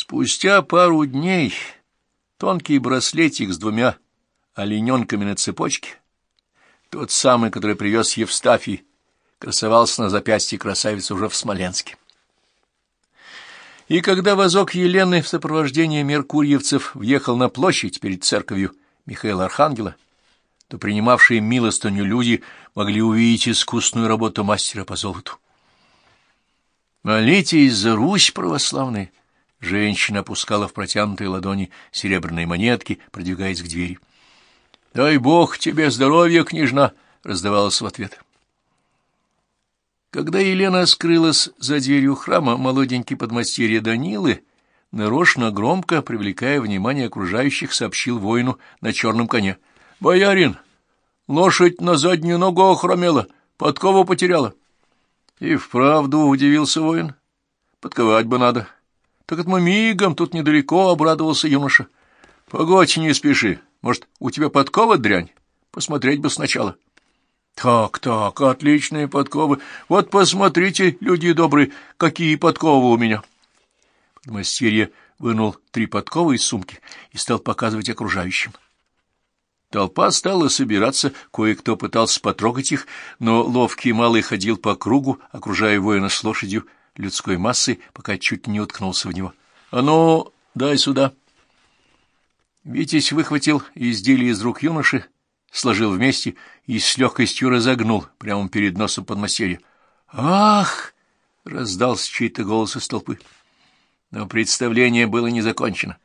Спустя пару дней тонкий браслетик с двумя олененками на цепочке, тот самый, который привез Евстафий, красовался на запястье красавицы уже в Смоленске. И когда возок Елены в сопровождении меркурьевцев въехал на площадь перед церковью Михаила Архангела, то принимавшие милостыню люди могли увидеть искусную работу мастера по золоту. «Молитесь за Русь православная!» Женщина опускала в протянутые ладони серебряные монетки, продвигаясь к двери. «Дай Бог тебе здоровья, княжна!» — раздавалась в ответ. Когда Елена скрылась за дверью храма, молоденький подмастерье Данилы, нарочно громко, привлекая внимание окружающих, сообщил воину на черном коне. — Боярин, лошадь на заднюю ногу охромела, подкову потеряла. — И вправду удивился воин. — Подковать бы надо. — Так это мы мигом, тут недалеко, — обрадовался юноша. — Погодь, не спеши. Может, у тебя подкова дрянь? Посмотреть бы сначала. — так, так, отличные подковы. Вот посмотрите, люди добрые, какие подковы у меня. Подмастерье вынул три подковы из сумки и стал показывать окружающим. Толпа стала собираться, кое-кто пытался потрогать их, но ловкий малый ходил по кругу, окружая воина с лошадью людской массой, пока чуть не уткнулся в него. — А ну, дай сюда! Витязь выхватил изделие из рук юноши, сложил вместе и с легкостью разогнул прямо перед носом подмастерья. «Ах!» — раздался чей-то голос из толпы. Но представление было не закончено.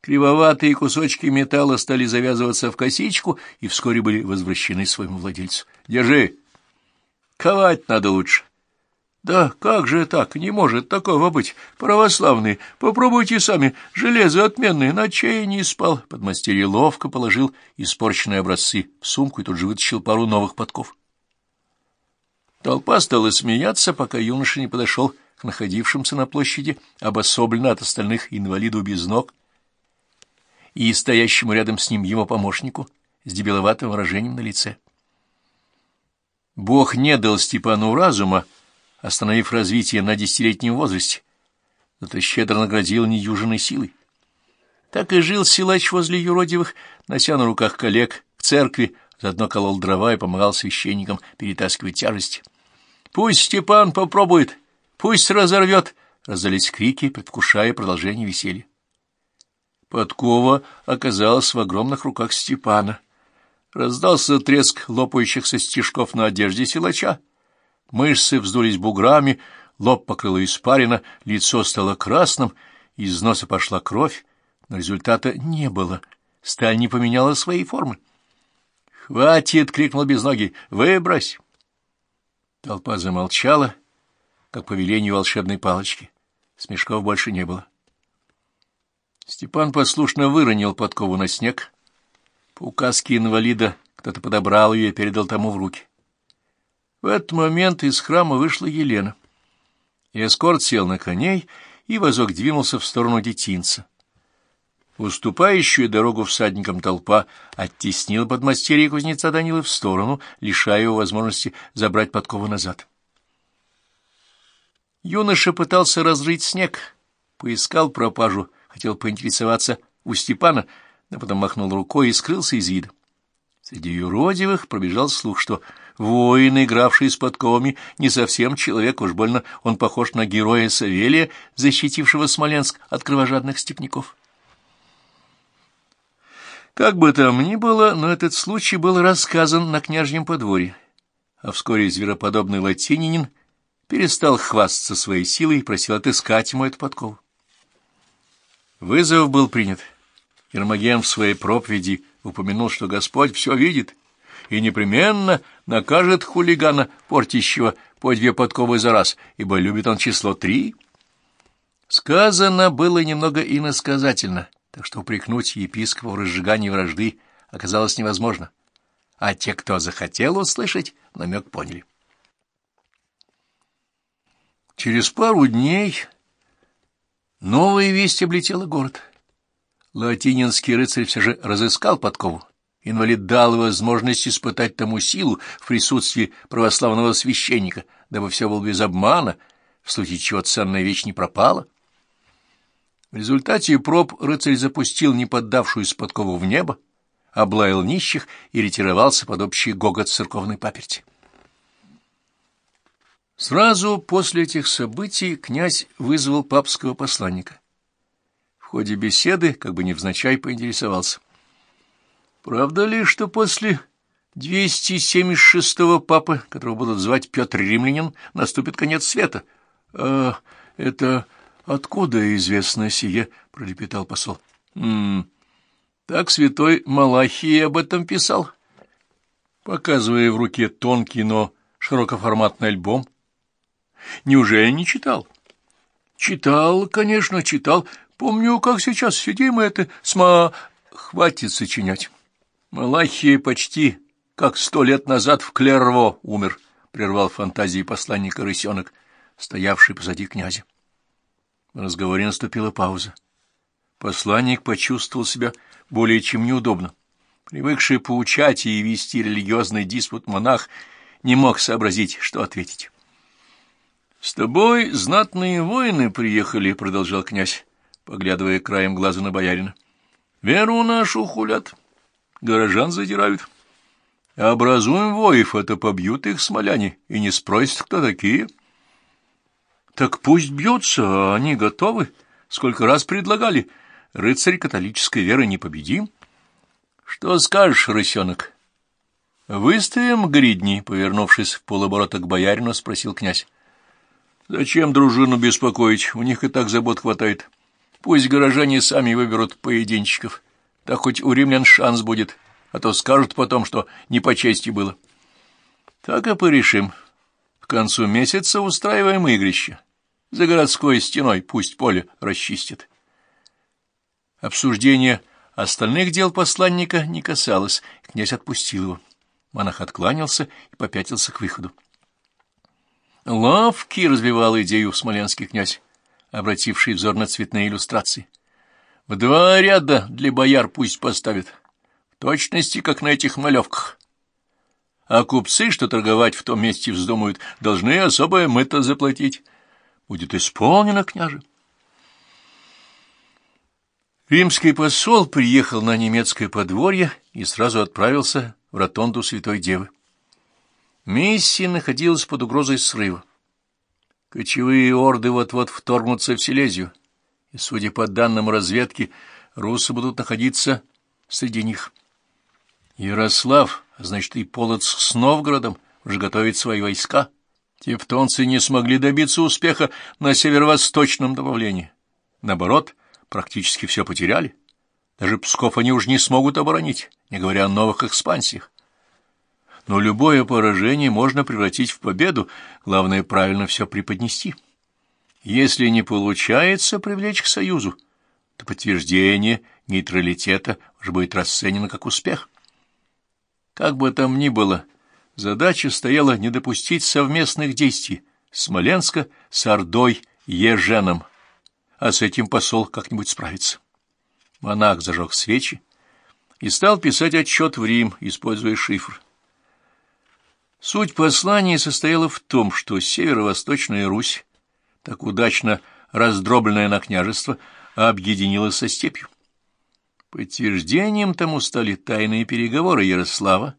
Кривоватые кусочки металла стали завязываться в косичку и вскоре были возвращены своему владельцу. «Держи! Ковать надо лучше!» Да как же так? Не может такого быть. Православные, попробуйте сами. Железо отменное, ночей не спал. Подмастерье ловко положил испорченные образцы в сумку и тут же вытащил пару новых подков. Толпа стала смеяться, пока юноша не подошел к находившимся на площади, обособленно от остальных инвалиду без ног, и стоящему рядом с ним его помощнику с дебиловатым выражением на лице. Бог не дал Степану разума, остановив развитие на десятилетнем возрасте, зато щедро наградил неюжиной силой. Так и жил силач возле юродивых, нося на руках коллег в церкви, заодно колол дрова и помогал священникам перетаскивать тяжести. «Пусть Степан попробует, пусть разорвет!» — раздались крики, предвкушая продолжение веселья. Подкова оказалась в огромных руках Степана. Раздался треск лопающихся стежков на одежде силача. Мышцы вздулись буграми, лоб покрыло испарина, лицо стало красным, из носа пошла кровь, но результата не было. Сталь не поменяла своей формы. «Хватит!» — крикнул безногий. «Выбрось!» Толпа замолчала, как по велению волшебной палочки. Смешков больше не было. Степан послушно выронил подкову на снег. По указке инвалида кто-то подобрал ее и передал тому в руки. В этот момент из храма вышла Елена. Эскорт сел на коней, и возок двинулся в сторону детинца. Уступающую дорогу всадникам толпа оттеснила подмастерье кузнеца Данилы в сторону, лишая его возможности забрать подкову назад. Юноша пытался разрыть снег, поискал пропажу, хотел поинтересоваться у Степана, но потом махнул рукой и скрылся из вида. Среди юродивых пробежал слух, что воин, игравший с подковами, не совсем человек, уж больно он похож на героя Савелия, защитившего Смоленск от кровожадных степняков. Как бы там ни было, но этот случай был рассказан на княжьем подворье, а вскоре звероподобный латининин перестал хвастаться своей силой и просил отыскать ему эту подкову. Вызов был принят. Ермоген в своей проповеди упомянул, что Господь все видит и непременно накажет хулигана, портящего по две подковы за раз, ибо любит он число три. Сказано было немного иносказательно, так что упрекнуть епископа в разжигании вражды оказалось невозможно. А те, кто захотел услышать, намек поняли. Через пару дней новая весть облетела город. Латининский рыцарь все же разыскал подкову. Инвалид дал возможность испытать тому силу в присутствии православного священника, дабы все было без обмана, в случае чего ценная вещь не пропала. В результате проб рыцарь запустил неподдавшуюся подкову в небо, облаял нищих и ретировался под общий гогот церковной паперти. Сразу после этих событий князь вызвал папского посланника. В ходе беседы, как бы невзначай, поинтересовался. «Правда ли, что после 276-го папы, которого будут звать Петр Римлянин, наступит конец света?» «А это откуда известно сие?» — пролепетал посол. «М -м, так святой Малахий об этом писал, показывая в руке тонкий, но широкоформатный альбом. Неужели не читал? Читал, конечно, читал. Помню, как сейчас сидим и это сма... Хватит сочинять. Малахия почти как сто лет назад в Клерво умер, — прервал фантазии посланника рысенок, стоявший позади князя. В разговоре наступила пауза. Посланник почувствовал себя более чем неудобно. Привыкший поучать и вести религиозный диспут монах не мог сообразить, что ответить. — С тобой знатные воины приехали, — продолжал князь, поглядывая краем глаза на боярина. — Веру нашу хулят, горожан задирают. Образуем воев, это побьют их смоляне, и не спросят, кто такие. — Так пусть бьются, они готовы. Сколько раз предлагали. Рыцарь католической веры непобедим. — Что скажешь, рысенок? — Выставим гридни, — повернувшись в полоборота к боярину, спросил князь. Зачем дружину беспокоить? У них и так забот хватает. Пусть горожане сами выберут поединчиков. Так хоть у римлян шанс будет, а то скажут потом, что не по чести было. Так и порешим. К концу месяца устраиваем игрище. За городской стеной пусть поле расчистит. Обсуждение остальных дел посланника не касалось, князь отпустил его. Монах откланялся и попятился к выходу. Лавки развивал идею смоленский князь, обративший взор на цветные иллюстрации. В два ряда для бояр пусть поставят, в точности, как на этих малевках. А купцы, что торговать в том месте вздумают, должны особое мыто заплатить. Будет исполнено, княже. Римский посол приехал на немецкое подворье и сразу отправился в ротонду Святой Девы. Миссия находилась под угрозой срыва. Кочевые орды вот-вот вторгнутся в Силезию, и, судя по данным разведки, русы будут находиться среди них. Ярослав, значит и Полоцк с Новгородом, уже готовит свои войска. Тевтонцы не смогли добиться успеха на северо-восточном добавлении. Наоборот, практически все потеряли. Даже Псков они уж не смогут оборонить, не говоря о новых экспансиях. Но любое поражение можно превратить в победу, главное правильно все преподнести. Если не получается привлечь к союзу, то подтверждение нейтралитета уже будет расценено как успех. Как бы там ни было, задача стояла не допустить совместных действий Смоленска с Ордой Еженом, а с этим посол как-нибудь справится. Монах зажег свечи и стал писать отчет в Рим, используя шифр. Суть послания состояла в том, что северо-восточная Русь, так удачно раздробленная на княжество, объединилась со степью. Подтверждением тому стали тайные переговоры Ярослава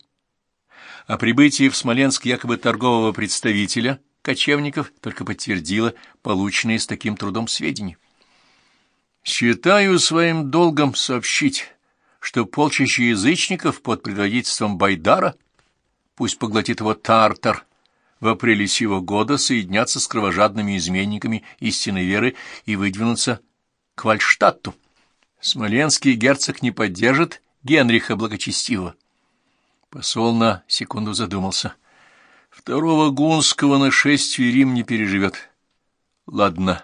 о прибытии в Смоленск якобы торгового представителя кочевников только подтвердило полученные с таким трудом сведения. «Считаю своим долгом сообщить, что полчища язычников под предводительством Байдара — пусть поглотит его Тартар, в апреле сего года соединятся с кровожадными изменниками истинной веры и выдвинутся к Вальштадту. Смоленский герцог не поддержит Генриха Благочестивого. Посол на секунду задумался. Второго гунского нашествия Рим не переживет. Ладно,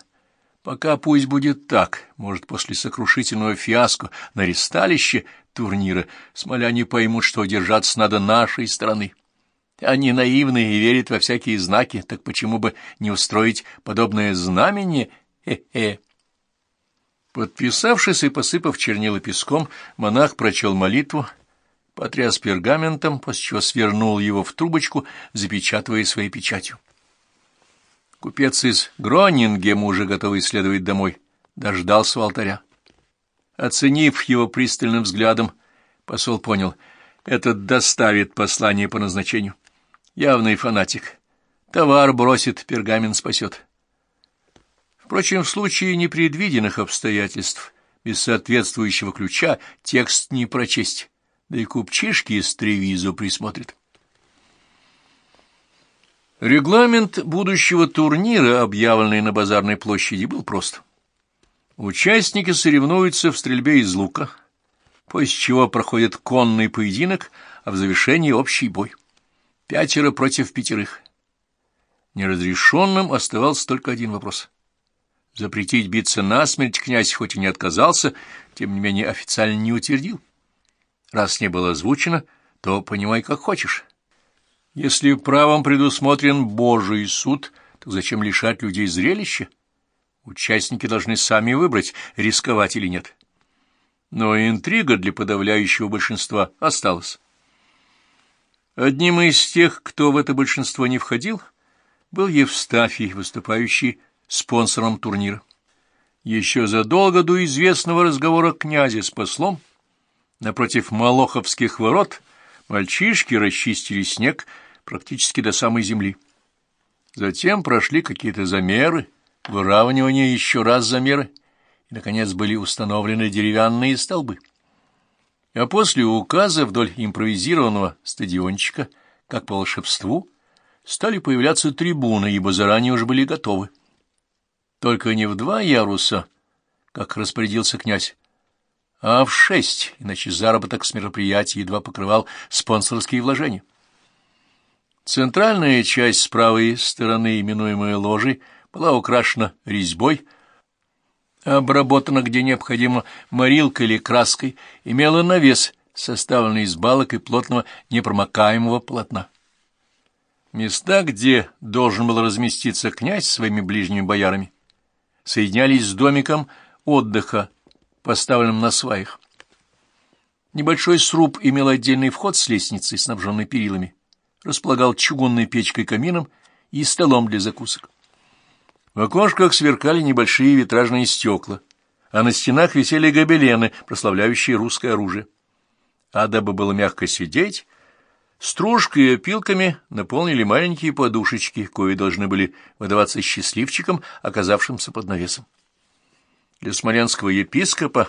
пока пусть будет так. Может, после сокрушительного фиаско на ресталище турнира смоляне поймут, что держаться надо нашей страны. Они наивны и верят во всякие знаки, так почему бы не устроить подобное знамение? Хе-хе. Подписавшись и посыпав чернила песком, монах прочел молитву, потряс пергаментом, после чего свернул его в трубочку, запечатывая своей печатью. Купец из Гронингема, уже готовый следовать домой, дождался у алтаря. Оценив его пристальным взглядом, посол понял, этот доставит послание по назначению. Явный фанатик. Товар бросит, пергамент спасет. Впрочем, в случае непредвиденных обстоятельств, без соответствующего ключа, текст не прочесть, да и купчишки из Тревизу присмотрят. Регламент будущего турнира, объявленный на базарной площади, был прост. Участники соревнуются в стрельбе из лука, после чего проходит конный поединок, а в завершении общий бой. Пятеро против пятерых. Неразрешенным оставался только один вопрос. Запретить биться насмерть князь хоть и не отказался, тем не менее официально не утвердил. Раз не было озвучено, то понимай, как хочешь. Если правом предусмотрен Божий суд, то зачем лишать людей зрелища? Участники должны сами выбрать, рисковать или нет. Но интрига для подавляющего большинства осталась. Одним из тех, кто в это большинство не входил, был Евстафий, выступающий спонсором турнира. Еще задолго до известного разговора князя с послом, напротив Молоховских ворот, мальчишки расчистили снег практически до самой земли. Затем прошли какие-то замеры, выравнивание еще раз замеры, и, наконец, были установлены деревянные столбы. А после указа вдоль импровизированного стадиончика, как по волшебству, стали появляться трибуны, ибо заранее уже были готовы. Только не в два яруса, как распорядился князь, а в шесть, иначе заработок с мероприятия едва покрывал спонсорские вложения. Центральная часть с правой стороны, именуемая ложей, была украшена резьбой, обработана где необходимо морилкой или краской, имела навес, составленный из балок и плотного непромокаемого полотна. Места, где должен был разместиться князь своими ближними боярами, соединялись с домиком отдыха, поставленным на сваях. Небольшой сруб имел отдельный вход с лестницей, снабженной перилами, располагал чугунной печкой-камином и столом для закусок. В окошках сверкали небольшие витражные стекла, а на стенах висели гобелены, прославляющие русское оружие. А дабы было мягко сидеть, стружкой и опилками наполнили маленькие подушечки, кои должны были выдаваться счастливчикам, оказавшимся под навесом. Для смоленского епископа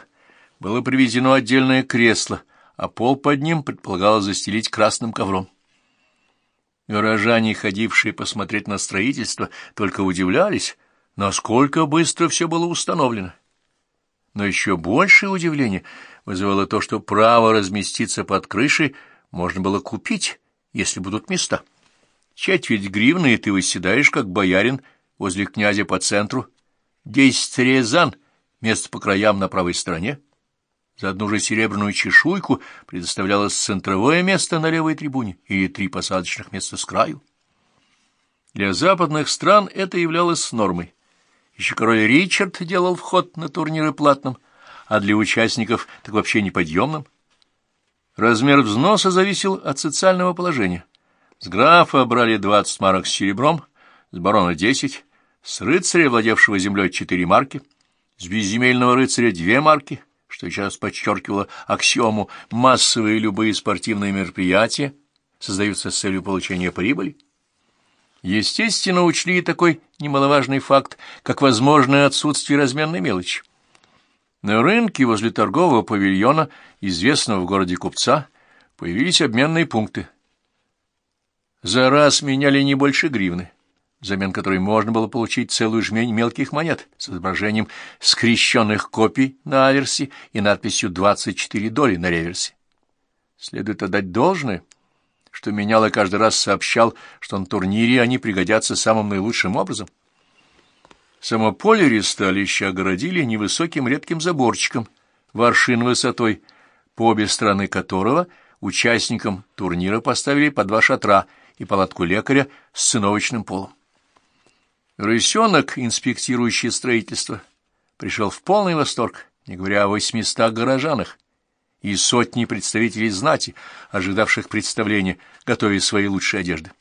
было привезено отдельное кресло, а пол под ним предполагалось застелить красным ковром. Горожане, ходившие посмотреть на строительство, только удивлялись, насколько быстро все было установлено. Но еще большее удивление вызывало то, что право разместиться под крышей можно было купить, если будут места. Четверть гривны, и ты выседаешь, как боярин, возле князя по центру. Десять резан, место по краям на правой стороне. За одну же серебряную чешуйку предоставлялось центровое место на левой трибуне или три посадочных места с краю. Для западных стран это являлось нормой. Еще король Ричард делал вход на турниры платным, а для участников так вообще неподъемным. Размер взноса зависел от социального положения. С графа брали 20 марок с серебром, с барона — 10, с рыцаря, владевшего землей, 4 марки, с безземельного рыцаря — 2 марки, что сейчас подчеркивало аксиому «массовые любые спортивные мероприятия создаются с целью получения прибыли». Естественно, учли и такой немаловажный факт, как возможное отсутствие разменной мелочи. На рынке возле торгового павильона, известного в городе купца, появились обменные пункты. За раз меняли не больше гривны, взамен которой можно было получить целую жмень мелких монет с изображением скрещенных копий на аверсе и надписью «24 доли» на реверсе. Следует отдать должное, что меняло каждый раз сообщал, что на турнире они пригодятся самым наилучшим образом. Само поле ресталища огородили невысоким редким заборчиком, воршин высотой, по обе стороны которого участникам турнира поставили по два шатра и палатку лекаря с сыновочным полом. Рысенок, инспектирующий строительство, пришел в полный восторг, не говоря о восьмистах горожанах, и сотни представителей знати, ожидавших представления, готовя свои лучшие одежды.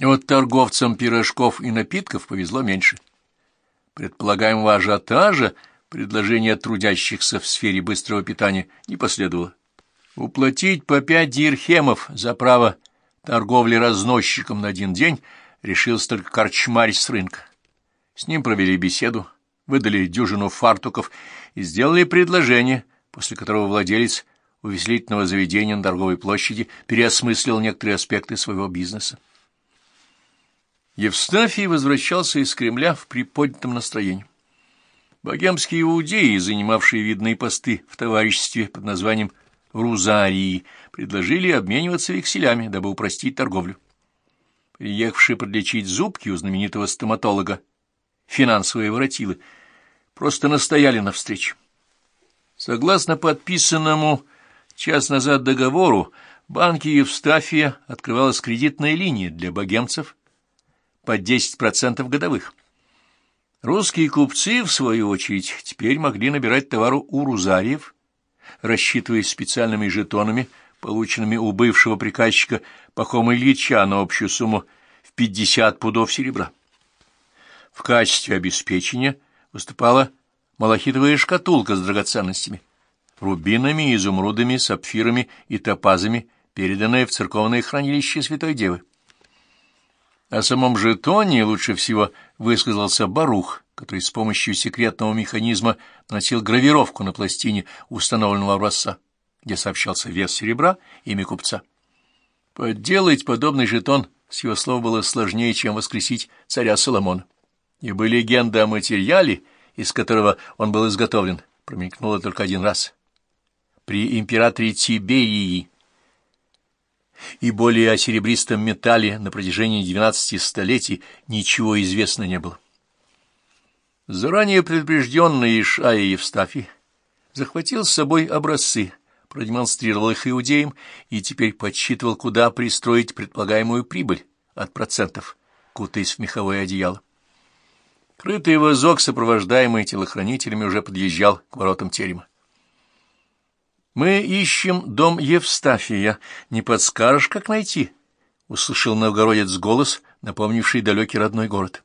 Вот торговцам пирожков и напитков повезло меньше. предполагаемого ажиотажа предложение трудящихся в сфере быстрого питания не последовало. Уплатить по пять дирхемов за право торговли разносчиком на один день решился только корчмарь с рынка. С ним провели беседу, выдали дюжину фартуков и сделали предложение, после которого владелец увеселительного заведения на торговой площади переосмыслил некоторые аспекты своего бизнеса. Евстафий возвращался из Кремля в приподнятом настроении. Богемские иудеи, занимавшие видные посты в товариществе под названием Рузарии, предложили обмениваться векселями, дабы упростить торговлю. Приехавшие подлечить зубки у знаменитого стоматолога, финансовые воротилы, просто настояли на встрече. Согласно подписанному час назад договору, банке Евстафия открывалась кредитная линия для богемцев по 10% годовых. Русские купцы, в свою очередь, теперь могли набирать товару у рузариев, рассчитываясь специальными жетонами, полученными у бывшего приказчика Пахома Ильича на общую сумму в 50 пудов серебра. В качестве обеспечения выступала малахитовая шкатулка с драгоценностями, рубинами, изумрудами, сапфирами и топазами, переданная в церковное хранилище Святой Девы. О самом жетоне лучше всего высказался Барух, который с помощью секретного механизма носил гравировку на пластине установленного образца, где сообщался вес серебра, имя купца. Подделать подобный жетон, с его слов, было сложнее, чем воскресить царя Соломона. Ибо легенда о материале, из которого он был изготовлен, промелькнула только один раз. При императоре Тиберии и более о серебристом металле на протяжении двенадцати столетий ничего известно не было. Заранее предупрежденный Ишая Евстафий захватил с собой образцы, продемонстрировал их иудеям и теперь подсчитывал, куда пристроить предполагаемую прибыль от процентов, кутаясь в меховое одеяло. Крытый вазок, сопровождаемый телохранителями, уже подъезжал к воротам терема. «Мы ищем дом Евстафия. Не подскажешь, как найти?» — услышал новгородец голос, напомнивший далекий родной город.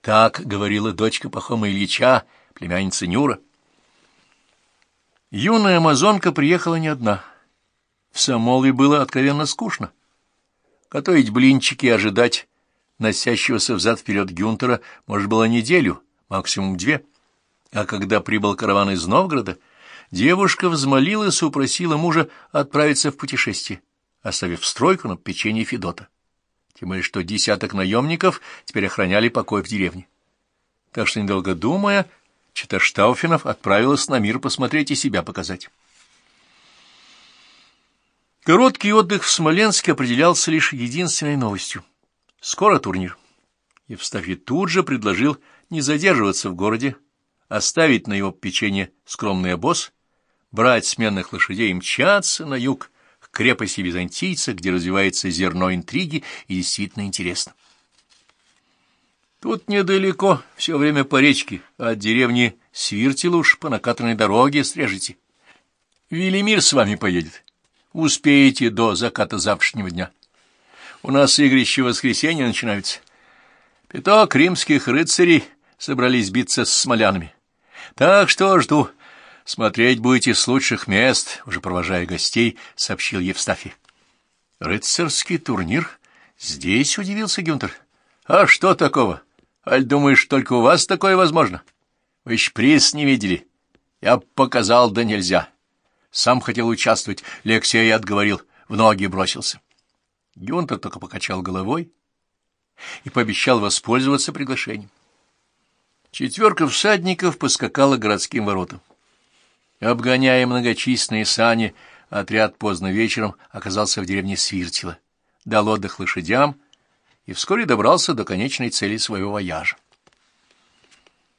Так говорила дочка Пахома Ильича, племянница Нюра. Юная амазонка приехала не одна. В Самолве было откровенно скучно. Готовить блинчики и ожидать носящегося взад-вперед Гюнтера может было неделю, максимум две. А когда прибыл караван из Новгорода — девушка взмолилась и упросила мужа отправиться в путешествие, оставив стройку на печенье Федота. Тем более, что десяток наемников теперь охраняли покой в деревне. Так что, недолго думая, Чита Штауфенов отправилась на мир посмотреть и себя показать. Короткий отдых в Смоленске определялся лишь единственной новостью. Скоро турнир. Евстафий тут же предложил не задерживаться в городе, оставить на его печенье скромный обоз брать сменных лошадей и мчаться на юг, к крепости византийца, где развивается зерно интриги и действительно интересно. Тут недалеко, все время по речке, от деревни Свиртилуш по накатанной дороге срежете. Велимир с вами поедет. Успеете до заката завтрашнего дня. У нас игрища воскресенья начинаются. Пяток римских рыцарей собрались биться с смолянами. Так что жду Смотреть будете с лучших мест, уже провожая гостей, — сообщил Евстафий. Рыцарский турнир? Здесь удивился Гюнтер. А что такого? Аль думаешь, только у вас такое возможно? Вы еще приз не видели. Я показал, да нельзя. Сам хотел участвовать, Лексия отговорил, в ноги бросился. Гюнтер только покачал головой и пообещал воспользоваться приглашением. Четверка всадников поскакала городским воротам. Обгоняя многочисленные сани, отряд поздно вечером оказался в деревне Свиртила, дал отдых лошадям и вскоре добрался до конечной цели своего вояжа.